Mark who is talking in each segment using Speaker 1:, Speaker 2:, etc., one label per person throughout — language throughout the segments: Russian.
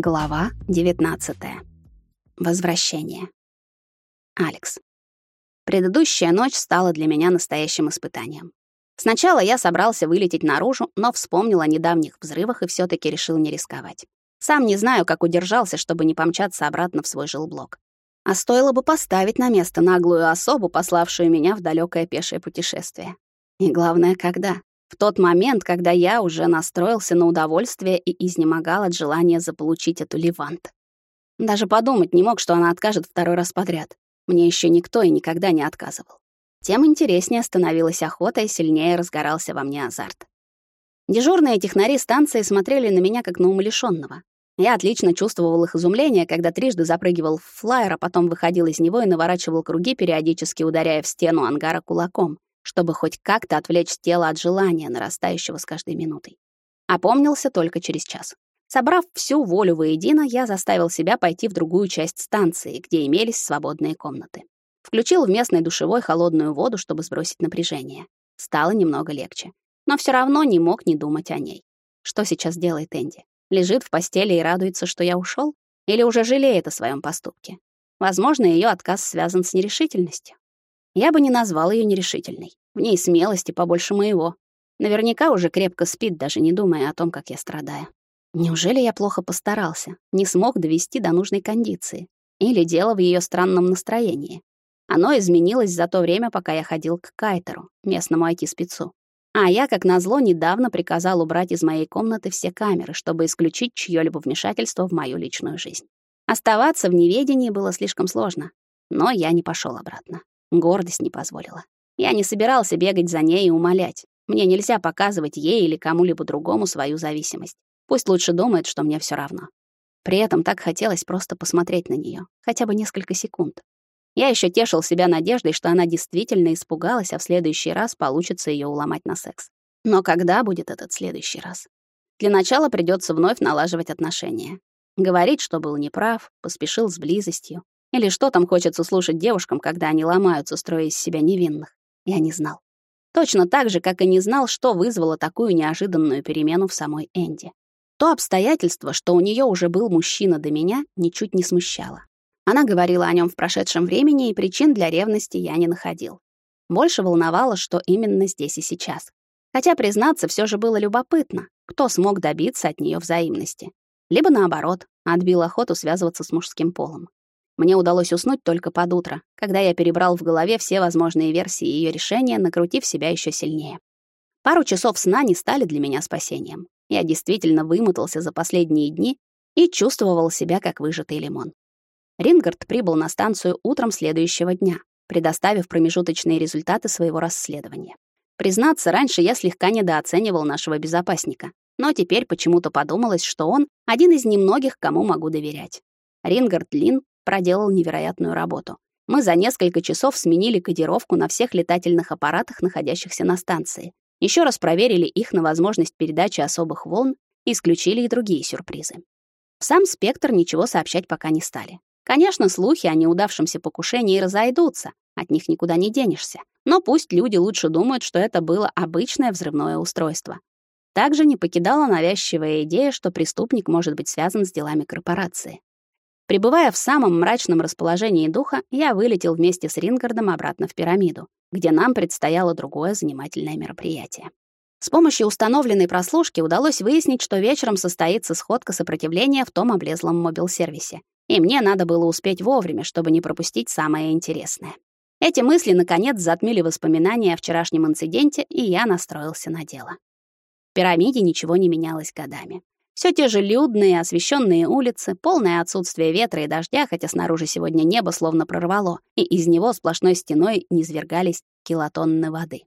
Speaker 1: Глава 19. Возвращение. Алекс. Предыдущая ночь стала для меня настоящим испытанием. Сначала я собрался вылететь наружу, но вспомнил о недавних взрывах и все таки решил не рисковать. Сам не знаю, как удержался, чтобы не помчаться обратно в свой жилблок. А стоило бы поставить на место наглую особу, пославшую меня в далекое пешее путешествие. И главное, когда? В тот момент, когда я уже настроился на удовольствие и изнемогал от желания заполучить эту Левант. Даже подумать не мог, что она откажет второй раз подряд. Мне еще никто и никогда не отказывал. Тем интереснее становилась охота и сильнее разгорался во мне азарт. Дежурные технари станции смотрели на меня как на умалишённого. Я отлично чувствовал их изумление, когда трижды запрыгивал в флайер, а потом выходил из него и наворачивал круги, периодически ударяя в стену ангара кулаком чтобы хоть как-то отвлечь тело от желания, нарастающего с каждой минутой. Опомнился только через час. Собрав всю волю воедино, я заставил себя пойти в другую часть станции, где имелись свободные комнаты. Включил в местной душевой холодную воду, чтобы сбросить напряжение. Стало немного легче. Но все равно не мог не думать о ней. Что сейчас делает Энди? Лежит в постели и радуется, что я ушел, Или уже жалеет о своем поступке? Возможно, ее отказ связан с нерешительностью. Я бы не назвал ее нерешительной. В ней смелости побольше моего. Наверняка уже крепко спит, даже не думая о том, как я страдаю. Неужели я плохо постарался, не смог довести до нужной кондиции? Или дело в ее странном настроении? Оно изменилось за то время, пока я ходил к Кайтеру, местному IT-спецу. А я, как назло, недавно приказал убрать из моей комнаты все камеры, чтобы исключить чьё-либо вмешательство в мою личную жизнь. Оставаться в неведении было слишком сложно, но я не пошел обратно. Гордость не позволила. Я не собирался бегать за ней и умолять. Мне нельзя показывать ей или кому-либо другому свою зависимость. Пусть лучше думает, что мне все равно. При этом так хотелось просто посмотреть на нее, хотя бы несколько секунд. Я еще тешил себя надеждой, что она действительно испугалась, а в следующий раз получится ее уломать на секс. Но когда будет этот следующий раз? Для начала придется вновь налаживать отношения. Говорить, что был неправ, поспешил с близостью, или что там хочется слушать девушкам, когда они ломаются, строя из себя невинных? Я не знал. Точно так же, как и не знал, что вызвало такую неожиданную перемену в самой Энди. То обстоятельство, что у нее уже был мужчина до меня, ничуть не смущало. Она говорила о нем в прошедшем времени, и причин для ревности я не находил. Больше волновало, что именно здесь и сейчас. Хотя, признаться, все же было любопытно, кто смог добиться от нее взаимности. Либо наоборот, отбил охоту связываться с мужским полом. Мне удалось уснуть только под утро, когда я перебрал в голове все возможные версии ее решения, накрутив себя еще сильнее. Пару часов сна не стали для меня спасением. Я действительно вымотался за последние дни и чувствовал себя как выжатый лимон. Рингард прибыл на станцию утром следующего дня, предоставив промежуточные результаты своего расследования. Признаться, раньше я слегка недооценивал нашего безопасника, но теперь почему-то подумалось, что он один из немногих, кому могу доверять. Рингард Лин проделал невероятную работу. Мы за несколько часов сменили кодировку на всех летательных аппаратах, находящихся на станции. Еще раз проверили их на возможность передачи особых волн и исключили и другие сюрпризы. Сам спектр ничего сообщать пока не стали. Конечно, слухи о неудавшемся покушении разойдутся, от них никуда не денешься. Но пусть люди лучше думают, что это было обычное взрывное устройство. Также не покидала навязчивая идея, что преступник может быть связан с делами корпорации. Пребывая в самом мрачном расположении духа, я вылетел вместе с Рингардом обратно в пирамиду, где нам предстояло другое занимательное мероприятие. С помощью установленной прослушки удалось выяснить, что вечером состоится сходка сопротивления в том облезлом мобил-сервисе. И мне надо было успеть вовремя, чтобы не пропустить самое интересное. Эти мысли, наконец, затмили воспоминания о вчерашнем инциденте, и я настроился на дело. В пирамиде ничего не менялось годами. Все те же людные, освещенные улицы, полное отсутствие ветра и дождя, хотя снаружи сегодня небо словно прорвало, и из него сплошной стеной низвергались килотонны воды.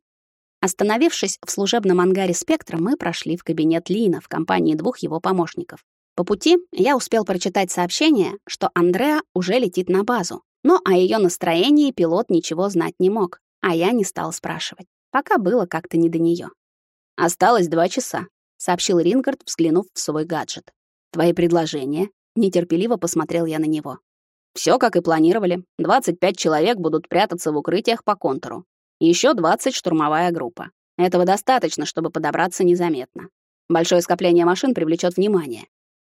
Speaker 1: Остановившись в служебном ангаре «Спектра», мы прошли в кабинет Лина в компании двух его помощников. По пути я успел прочитать сообщение, что Андреа уже летит на базу, но о ее настроении пилот ничего знать не мог, а я не стал спрашивать. Пока было как-то не до нее. Осталось два часа сообщил Рингард, взглянув в свой гаджет. Твои предложения? Нетерпеливо посмотрел я на него. Все как и планировали. 25 человек будут прятаться в укрытиях по контуру. Еще 20 штурмовая группа. Этого достаточно, чтобы подобраться незаметно. Большое скопление машин привлечет внимание.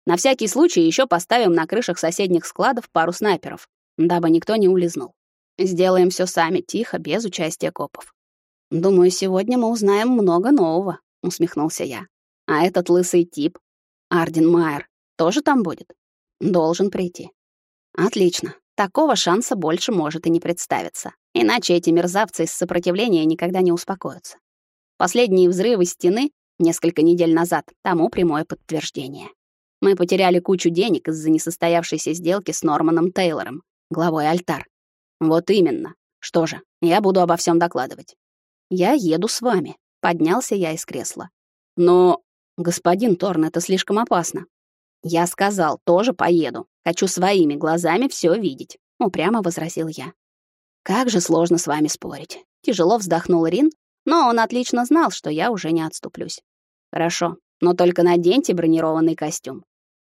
Speaker 1: На всякий случай еще поставим на крышах соседних складов пару снайперов, дабы никто не улизнул. Сделаем все сами, тихо, без участия копов. Думаю, сегодня мы узнаем много нового, усмехнулся я. А этот лысый тип, Арден Майер, тоже там будет? Должен прийти. Отлично. Такого шанса больше может и не представиться. Иначе эти мерзавцы из сопротивления никогда не успокоятся. Последние взрывы стены несколько недель назад тому прямое подтверждение. Мы потеряли кучу денег из-за несостоявшейся сделки с Норманом Тейлором, главой Альтар. Вот именно. Что же, я буду обо всем докладывать. Я еду с вами. Поднялся я из кресла. Но, господин Торн, это слишком опасно. Я сказал, тоже поеду. Хочу своими глазами все видеть, упрямо возразил я. Как же сложно с вами спорить. Тяжело вздохнул Рин, но он отлично знал, что я уже не отступлюсь. Хорошо, но только наденьте бронированный костюм.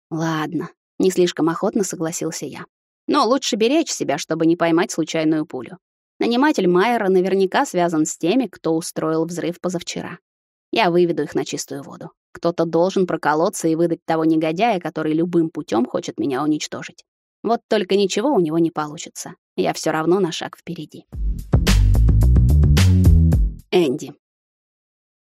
Speaker 1: Ладно, не слишком охотно согласился я. Но лучше беречь себя, чтобы не поймать случайную пулю. Наниматель Майера наверняка связан с теми, кто устроил взрыв позавчера. Я выведу их на чистую воду. Кто-то должен проколоться и выдать того негодяя, который любым путем хочет меня уничтожить. Вот только ничего у него не получится. Я все равно на шаг впереди. Энди.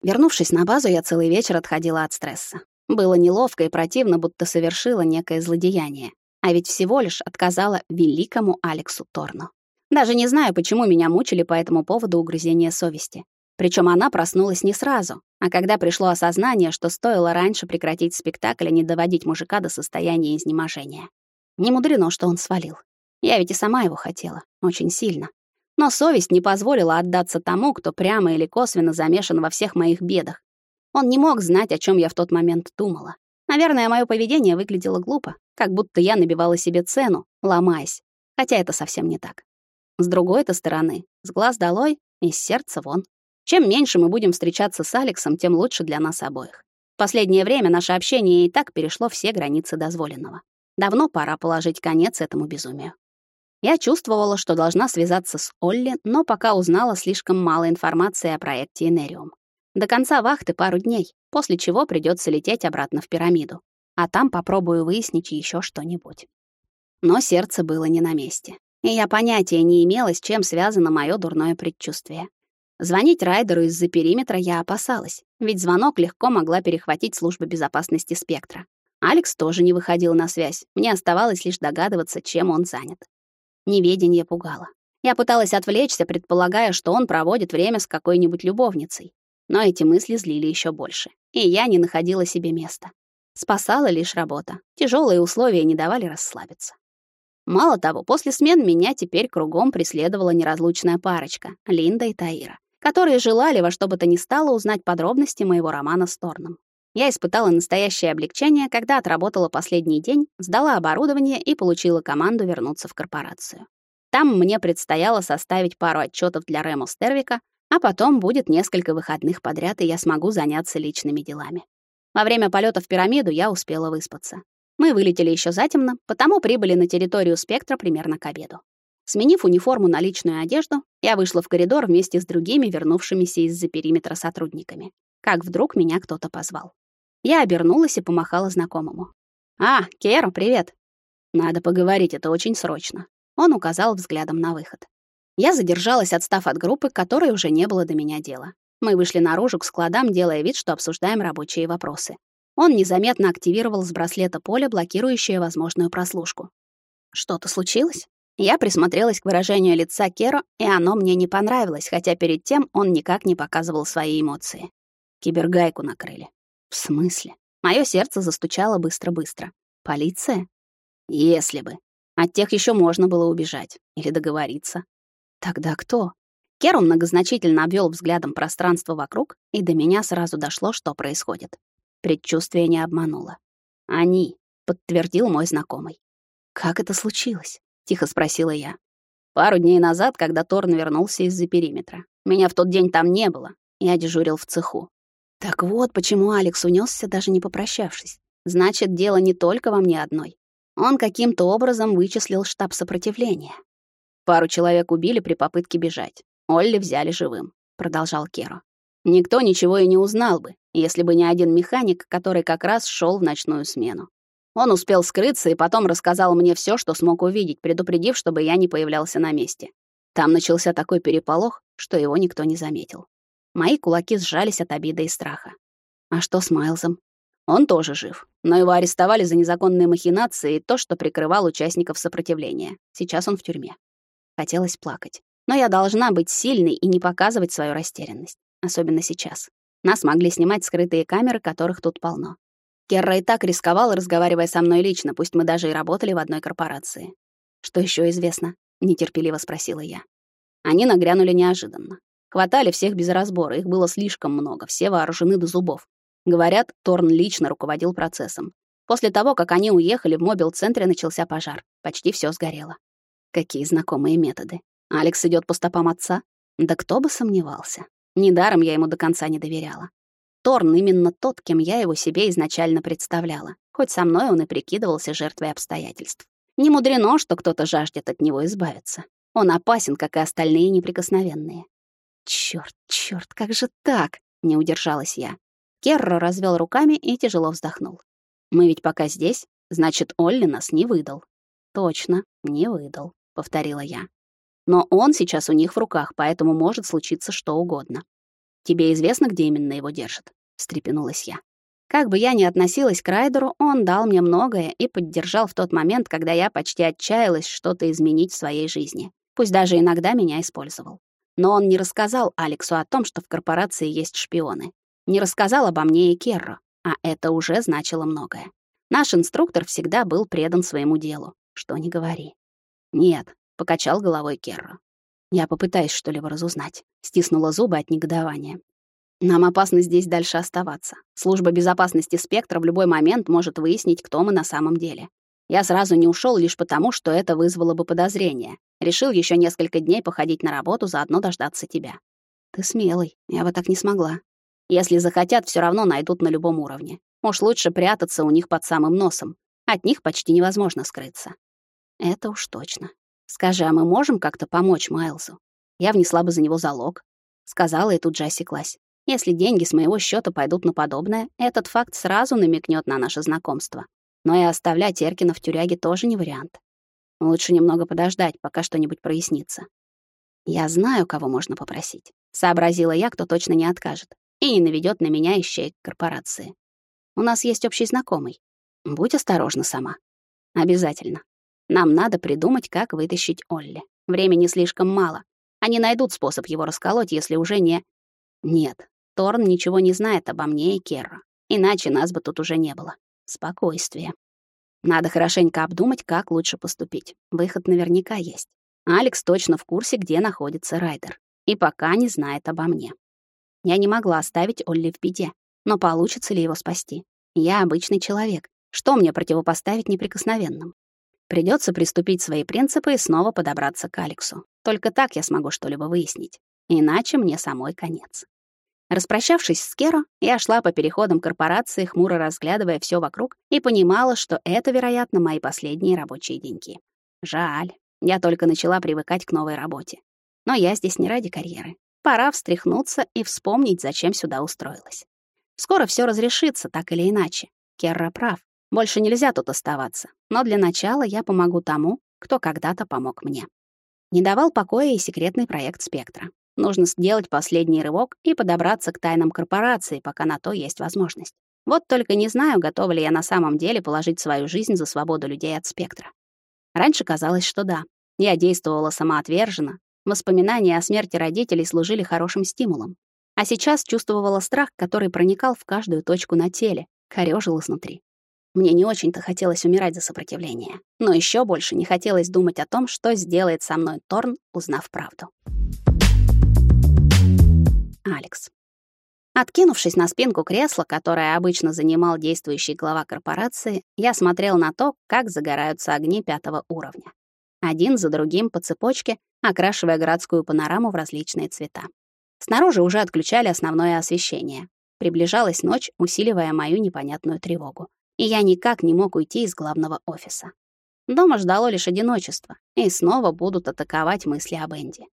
Speaker 1: Вернувшись на базу, я целый вечер отходила от стресса. Было неловко и противно, будто совершила некое злодеяние. А ведь всего лишь отказала великому Алексу Торну. Даже не знаю, почему меня мучили по этому поводу угрызения совести. Причем она проснулась не сразу, а когда пришло осознание, что стоило раньше прекратить спектакль, а не доводить мужика до состояния изнеможения. Не мудрено, что он свалил. Я ведь и сама его хотела, очень сильно. Но совесть не позволила отдаться тому, кто прямо или косвенно замешан во всех моих бедах. Он не мог знать, о чем я в тот момент думала. Наверное, мое поведение выглядело глупо, как будто я набивала себе цену, ломаясь. Хотя это совсем не так. С другой-то стороны, с глаз долой и с сердца вон. Чем меньше мы будем встречаться с Алексом, тем лучше для нас обоих. В последнее время наше общение и так перешло все границы дозволенного. Давно пора положить конец этому безумию. Я чувствовала, что должна связаться с Олли, но пока узнала слишком мало информации о проекте Энериум. До конца вахты пару дней, после чего придется лететь обратно в пирамиду. А там попробую выяснить еще что-нибудь. Но сердце было не на месте. И я понятия не имела, с чем связано мое дурное предчувствие. Звонить Райдеру из-за периметра я опасалась, ведь звонок легко могла перехватить служба безопасности «Спектра». Алекс тоже не выходил на связь, мне оставалось лишь догадываться, чем он занят. Неведение пугало. Я пыталась отвлечься, предполагая, что он проводит время с какой-нибудь любовницей. Но эти мысли злили еще больше, и я не находила себе места. Спасала лишь работа. Тяжелые условия не давали расслабиться. Мало того, после смен меня теперь кругом преследовала неразлучная парочка — Линда и Таира которые желали во что бы то ни стало узнать подробности моего романа с Торном. Я испытала настоящее облегчение, когда отработала последний день, сдала оборудование и получила команду вернуться в корпорацию. Там мне предстояло составить пару отчетов для Ремо Стервика, а потом будет несколько выходных подряд, и я смогу заняться личными делами. Во время полета в пирамиду я успела выспаться. Мы вылетели еще затемно, потому прибыли на территорию спектра примерно к обеду. Сменив униформу на личную одежду, я вышла в коридор вместе с другими вернувшимися из-за периметра сотрудниками. Как вдруг меня кто-то позвал. Я обернулась и помахала знакомому. «А, Керо, привет!» «Надо поговорить, это очень срочно». Он указал взглядом на выход. Я задержалась, отстав от группы, которой уже не было до меня дела. Мы вышли наружу к складам, делая вид, что обсуждаем рабочие вопросы. Он незаметно активировал с браслета поле, блокирующее возможную прослушку. «Что-то случилось?» Я присмотрелась к выражению лица Керо, и оно мне не понравилось, хотя перед тем он никак не показывал свои эмоции. Кибергайку накрыли. В смысле? Моё сердце застучало быстро-быстро. Полиция? Если бы. От тех еще можно было убежать или договориться. Тогда кто? Керу многозначительно обвел взглядом пространство вокруг, и до меня сразу дошло, что происходит. Предчувствие не обмануло. «Они», — подтвердил мой знакомый. «Как это случилось?» Тихо спросила я. Пару дней назад, когда Торн вернулся из-за периметра. Меня в тот день там не было. Я дежурил в цеху. Так вот, почему Алекс унесся, даже не попрощавшись. Значит, дело не только во мне одной. Он каким-то образом вычислил штаб сопротивления. Пару человек убили при попытке бежать. Олли взяли живым, продолжал Керо. Никто ничего и не узнал бы, если бы не один механик, который как раз шел в ночную смену. Он успел скрыться и потом рассказал мне все, что смог увидеть, предупредив, чтобы я не появлялся на месте. Там начался такой переполох, что его никто не заметил. Мои кулаки сжались от обиды и страха. А что с Майлзом? Он тоже жив, но его арестовали за незаконные махинации и то, что прикрывал участников сопротивления. Сейчас он в тюрьме. Хотелось плакать. Но я должна быть сильной и не показывать свою растерянность. Особенно сейчас. Нас могли снимать скрытые камеры, которых тут полно. Керра и так рисковал, разговаривая со мной лично, пусть мы даже и работали в одной корпорации. Что еще известно? нетерпеливо спросила я. Они нагрянули неожиданно. Хватали всех без разбора, их было слишком много, все вооружены до зубов. Говорят, Торн лично руководил процессом. После того, как они уехали, в мобил-центре начался пожар. Почти все сгорело. Какие знакомые методы. Алекс идет по стопам отца? Да кто бы сомневался. Недаром я ему до конца не доверяла. Торн именно тот, кем я его себе изначально представляла, хоть со мной он и прикидывался жертвой обстоятельств. Не мудрено, что кто-то жаждет от него избавиться. Он опасен, как и остальные неприкосновенные. Чёрт, чёрт, как же так? Не удержалась я. Керро развел руками и тяжело вздохнул. Мы ведь пока здесь, значит, Олли нас не выдал. Точно, не выдал, повторила я. Но он сейчас у них в руках, поэтому может случиться что угодно. Тебе известно, где именно его держат? Встрепенулась я. Как бы я ни относилась к Райдеру, он дал мне многое и поддержал в тот момент, когда я почти отчаялась что-то изменить в своей жизни. Пусть даже иногда меня использовал. Но он не рассказал Алексу о том, что в корпорации есть шпионы. Не рассказал обо мне и Керро, а это уже значило многое. Наш инструктор всегда был предан своему делу. Что ни говори. Нет, покачал головой Керро. Я попытаюсь что-либо разузнать. Стиснула зубы от негодования. Нам опасно здесь дальше оставаться. Служба безопасности Спектра в любой момент может выяснить, кто мы на самом деле. Я сразу не ушел лишь потому, что это вызвало бы подозрение. Решил еще несколько дней походить на работу, заодно дождаться тебя. Ты смелый, я бы так не смогла. Если захотят, все равно найдут на любом уровне. Уж лучше прятаться у них под самым носом. От них почти невозможно скрыться. Это уж точно. Скажи, а мы можем как-то помочь Майлзу? Я внесла бы за него залог. Сказала и тут же осеклась. Если деньги с моего счета пойдут на подобное, этот факт сразу намекнет на наше знакомство. Но и оставлять Эркина в тюряге тоже не вариант. Лучше немного подождать, пока что-нибудь прояснится. Я знаю, кого можно попросить. Сообразила я, кто точно не откажет и не наведет на меня ищейк корпорации. У нас есть общий знакомый. Будь осторожна сама. Обязательно. Нам надо придумать, как вытащить Олли. Времени слишком мало. Они найдут способ его расколоть, если уже не... Нет, Торн ничего не знает обо мне и Керро. Иначе нас бы тут уже не было. Спокойствие. Надо хорошенько обдумать, как лучше поступить. Выход наверняка есть. Алекс точно в курсе, где находится Райдер. И пока не знает обо мне. Я не могла оставить Олли в беде. Но получится ли его спасти? Я обычный человек. Что мне противопоставить неприкосновенным? Придется приступить свои принципы и снова подобраться к Алексу. Только так я смогу что-либо выяснить. Иначе мне самой конец. Распрощавшись с Керо, я шла по переходам корпорации, хмуро разглядывая все вокруг, и понимала, что это, вероятно, мои последние рабочие деньги. Жаль, я только начала привыкать к новой работе. Но я здесь не ради карьеры. Пора встряхнуться и вспомнить, зачем сюда устроилась. Скоро все разрешится, так или иначе. Керра прав. Больше нельзя тут оставаться. Но для начала я помогу тому, кто когда-то помог мне. Не давал покоя и секретный проект «Спектра». Нужно сделать последний рывок и подобраться к тайнам корпорации, пока на то есть возможность. Вот только не знаю, готова ли я на самом деле положить свою жизнь за свободу людей от спектра. Раньше казалось, что да. Я действовала самоотверженно. Воспоминания о смерти родителей служили хорошим стимулом. А сейчас чувствовала страх, который проникал в каждую точку на теле, корёжил изнутри. Мне не очень-то хотелось умирать за сопротивление, но еще больше не хотелось думать о том, что сделает со мной Торн, узнав правду. Алекс. Откинувшись на спинку кресла, которое обычно занимал действующий глава корпорации, я смотрел на то, как загораются огни пятого уровня. Один за другим по цепочке, окрашивая городскую панораму в различные цвета. Снаружи уже отключали основное освещение. Приближалась ночь, усиливая мою непонятную тревогу. И я никак не мог уйти из главного офиса. Дома ждало лишь одиночество, и снова будут атаковать мысли об Энди.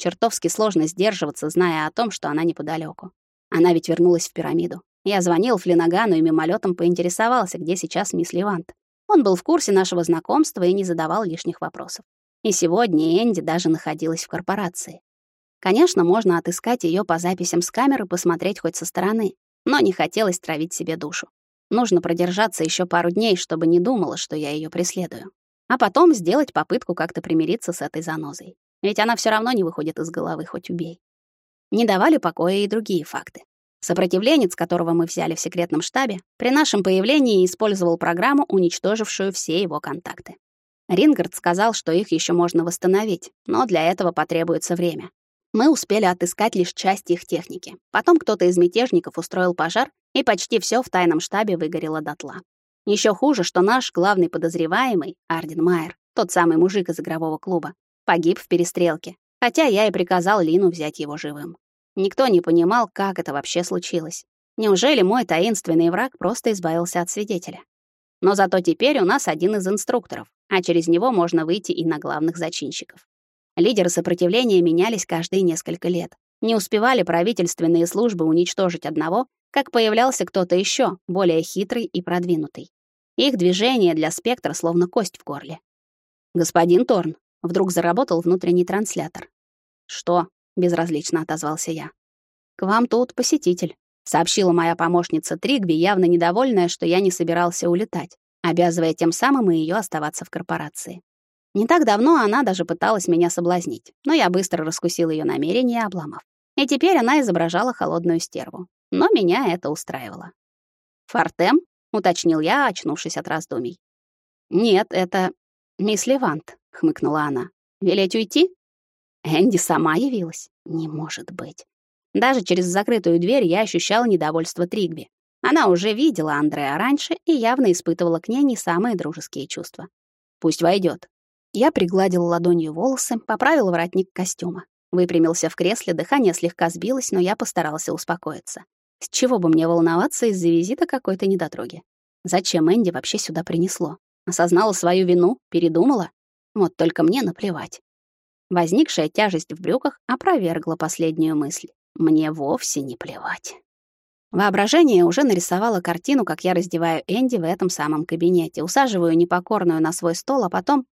Speaker 1: Чертовски сложно сдерживаться, зная о том, что она неподалеку. Она ведь вернулась в пирамиду. Я звонил Флинагану и мимолетом поинтересовался, где сейчас мисс Левант. Он был в курсе нашего знакомства и не задавал лишних вопросов. И сегодня Энди даже находилась в корпорации. Конечно, можно отыскать ее по записям с камеры, посмотреть хоть со стороны, но не хотелось травить себе душу. Нужно продержаться еще пару дней, чтобы не думала, что я ее преследую. А потом сделать попытку как-то примириться с этой занозой. Ведь она все равно не выходит из головы, хоть убей. Не давали покоя и другие факты. Сопротивленец, которого мы взяли в секретном штабе, при нашем появлении использовал программу, уничтожившую все его контакты. Рингард сказал, что их еще можно восстановить, но для этого потребуется время. Мы успели отыскать лишь часть их техники. Потом кто-то из мятежников устроил пожар, и почти все в тайном штабе выгорело дотла. Еще хуже, что наш главный подозреваемый, Арден Майер, тот самый мужик из игрового клуба, погиб в перестрелке, хотя я и приказал Лину взять его живым. Никто не понимал, как это вообще случилось. Неужели мой таинственный враг просто избавился от свидетеля? Но зато теперь у нас один из инструкторов, а через него можно выйти и на главных зачинщиков. Лидеры сопротивления менялись каждые несколько лет. Не успевали правительственные службы уничтожить одного, как появлялся кто-то еще, более хитрый и продвинутый. Их движение для спектра словно кость в горле. «Господин Торн», — вдруг заработал внутренний транслятор. «Что?» безразлично отозвался я. К вам тут посетитель, сообщила моя помощница Тригви, явно недовольная, что я не собирался улетать, обязывая тем самым и ее оставаться в корпорации. Не так давно она даже пыталась меня соблазнить, но я быстро раскусил ее намерения, обломав. И теперь она изображала холодную стерву. Но меня это устраивало. «Фортем?» — уточнил я, очнувшись от раздумий. «Нет, это мисс Левант», — хмыкнула она. «Велеть уйти?» Энди сама явилась? Не может быть. Даже через закрытую дверь я ощущала недовольство Тригби. Она уже видела Андреа раньше и явно испытывала к ней не самые дружеские чувства. Пусть войдет. Я пригладил ладонью волосы, поправил воротник костюма. Выпрямился в кресле, дыхание слегка сбилось, но я постарался успокоиться. С чего бы мне волноваться из-за визита какой-то недотроги? Зачем Энди вообще сюда принесло? Осознала свою вину, передумала? Вот только мне наплевать. Возникшая тяжесть в брюках опровергла последнюю мысль. Мне вовсе не плевать. Воображение уже нарисовало картину, как я раздеваю Энди в этом самом кабинете, усаживаю непокорную на свой стол, а потом...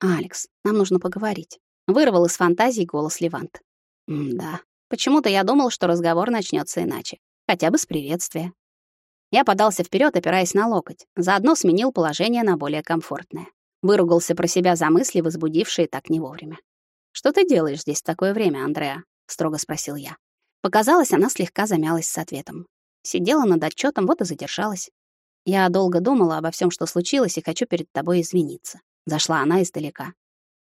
Speaker 1: «Алекс, нам нужно поговорить». Вырвал из фантазии голос Левант. «Да, почему-то я думал, что разговор начнется иначе. Хотя бы с приветствия». Я подался вперед, опираясь на локоть, заодно сменил положение на более комфортное. Выругался про себя за мысли, возбудившие так не вовремя. «Что ты делаешь здесь в такое время, Андреа?» — строго спросил я. Показалось, она слегка замялась с ответом. Сидела над отчетом, вот и задержалась. Я долго думала обо всем, что случилось, и хочу перед тобой извиниться. Зашла она издалека.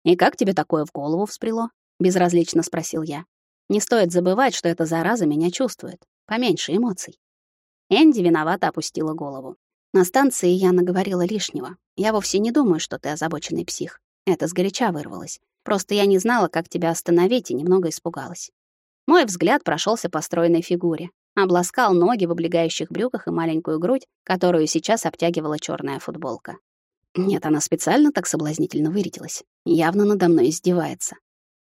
Speaker 1: «И как тебе такое в голову всбрело?» — безразлично спросил я. «Не стоит забывать, что эта зараза меня чувствует. Поменьше эмоций». Энди виновато опустила голову. «На станции я наговорила лишнего. Я вовсе не думаю, что ты озабоченный псих. Это сгоряча вырвалось. Просто я не знала, как тебя остановить, и немного испугалась. Мой взгляд прошелся по стройной фигуре, обласкал ноги в облегающих брюках и маленькую грудь, которую сейчас обтягивала черная футболка. Нет, она специально так соблазнительно вырядилась. Явно надо мной издевается.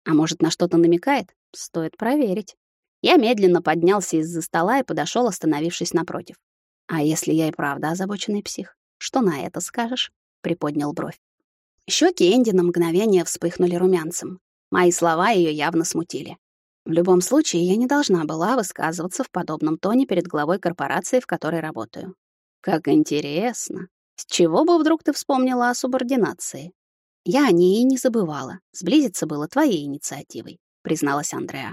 Speaker 1: А может, на что-то намекает? Стоит проверить. Я медленно поднялся из-за стола и подошел, остановившись напротив. А если я и правда озабоченный псих? Что на это скажешь? Приподнял бровь. Щеки Энди на мгновение вспыхнули румянцем. Мои слова ее явно смутили. В любом случае, я не должна была высказываться в подобном тоне перед главой корпорации, в которой работаю. Как интересно. С чего бы вдруг ты вспомнила о субординации? Я о ней и не забывала. Сблизиться было твоей инициативой, призналась Андреа.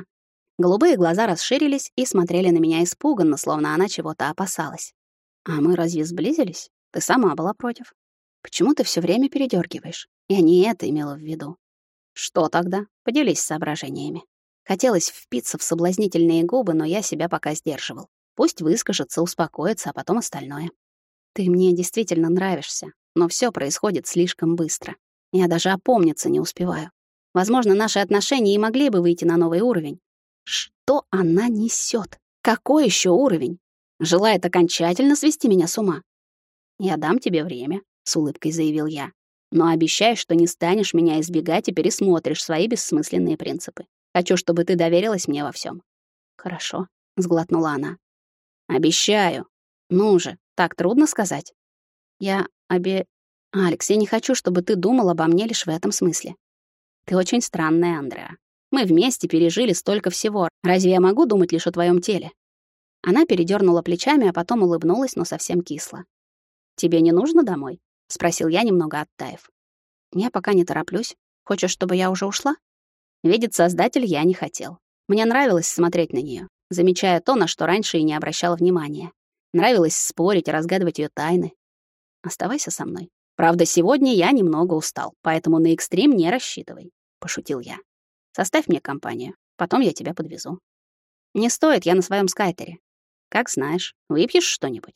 Speaker 1: Голубые глаза расширились и смотрели на меня испуганно, словно она чего-то опасалась. А мы разве сблизились? Ты сама была против. Почему ты все время передергиваешь? Я не это имела в виду. Что тогда? Поделись соображениями. Хотелось впиться в соблазнительные губы, но я себя пока сдерживал. Пусть выскажется, успокоится, а потом остальное. Ты мне действительно нравишься, но все происходит слишком быстро. Я даже опомниться не успеваю. Возможно, наши отношения и могли бы выйти на новый уровень. Что она несет? Какой еще уровень? Желает окончательно свести меня с ума. Я дам тебе время, с улыбкой заявил я. Но обещай, что не станешь меня избегать и пересмотришь свои бессмысленные принципы. Хочу, чтобы ты доверилась мне во всем. Хорошо, сглотнула она. Обещаю. Ну же, так трудно сказать. Я обе Алекс, я не хочу, чтобы ты думал обо мне лишь в этом смысле. Ты очень странная, Андреа. Мы вместе пережили столько всего. Разве я могу думать лишь о твоем теле? Она передернула плечами, а потом улыбнулась, но совсем кисло. Тебе не нужно домой? спросил я, немного оттаив. Я пока не тороплюсь. Хочешь, чтобы я уже ушла? Видеть создатель я не хотел. Мне нравилось смотреть на нее, замечая то, на что раньше и не обращала внимания. Нравилось спорить, разгадывать ее тайны. Оставайся со мной. Правда, сегодня я немного устал, поэтому на экстрим не рассчитывай, пошутил я. Составь мне компанию, потом я тебя подвезу. Не стоит, я на своем скайтере. Как знаешь, выпьешь что-нибудь?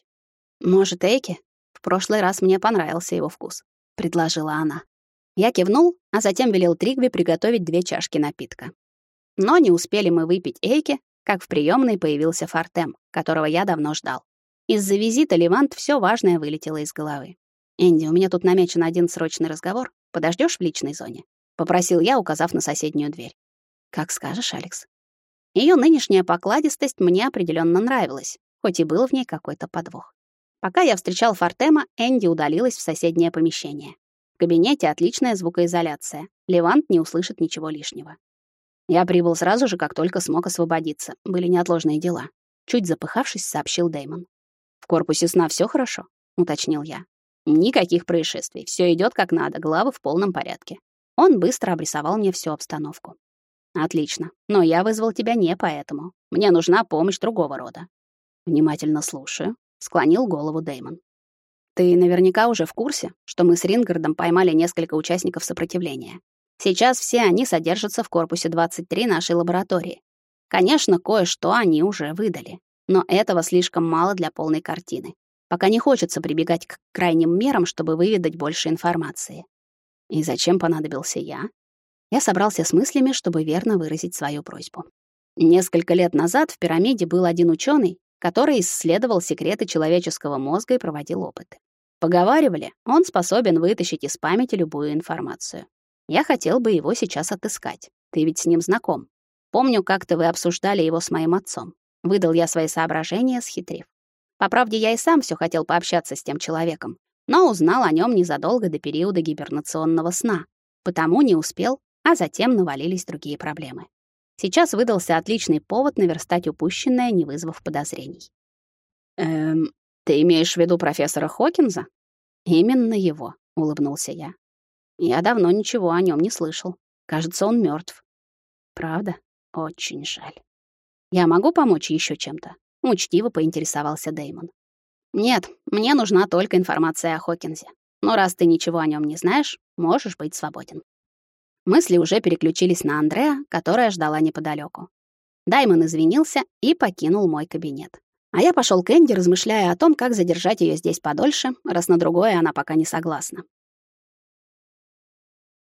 Speaker 1: Может, Эйки? В прошлый раз мне понравился его вкус, предложила она. Я кивнул, а затем велел Тригви приготовить две чашки напитка. Но не успели мы выпить Эйки, как в приемной появился Фартем, которого я давно ждал. Из-за визита Левант все важное вылетело из головы. «Энди, у меня тут намечен один срочный разговор. Подождешь в личной зоне?» — попросил я, указав на соседнюю дверь. «Как скажешь, Алекс». Ее нынешняя покладистость мне определенно нравилась, хоть и был в ней какой-то подвох. Пока я встречал Фортема, Энди удалилась в соседнее помещение. В кабинете отличная звукоизоляция. Левант не услышит ничего лишнего. Я прибыл сразу же, как только смог освободиться. Были неотложные дела. Чуть запыхавшись, сообщил Дэймон. В корпусе сна все хорошо, уточнил я. Никаких происшествий, все идет как надо, главы в полном порядке. Он быстро обрисовал мне всю обстановку. Отлично, но я вызвал тебя не поэтому. Мне нужна помощь другого рода. Внимательно слушаю, склонил голову Дэймон. Ты наверняка уже в курсе, что мы с Рингардом поймали несколько участников сопротивления. Сейчас все они содержатся в корпусе 23 нашей лаборатории. Конечно, кое-что они уже выдали. Но этого слишком мало для полной картины. Пока не хочется прибегать к крайним мерам, чтобы выведать больше информации. И зачем понадобился я? Я собрался с мыслями, чтобы верно выразить свою просьбу. Несколько лет назад в пирамиде был один ученый, который исследовал секреты человеческого мозга и проводил опыты. Поговаривали, он способен вытащить из памяти любую информацию. Я хотел бы его сейчас отыскать. Ты ведь с ним знаком. Помню, как-то вы обсуждали его с моим отцом. Выдал я свои соображения, схитрив. По правде, я и сам все хотел пообщаться с тем человеком, но узнал о нем незадолго до периода гибернационного сна, потому не успел, а затем навалились другие проблемы. Сейчас выдался отличный повод наверстать упущенное, не вызвав подозрений. «Эм, ты имеешь в виду профессора Хокинза?» «Именно его», — улыбнулся я. «Я давно ничего о нем не слышал. Кажется, он мертв. «Правда? Очень жаль». Я могу помочь еще чем-то? Учтиво поинтересовался Дэймон. Нет, мне нужна только информация о Хокинзе. Но раз ты ничего о нем не знаешь, можешь быть свободен. Мысли уже переключились на Андреа, которая ждала неподалеку. Даймон извинился и покинул мой кабинет. А я пошел к Энди, размышляя о том, как задержать ее здесь подольше, раз на другое она пока не согласна.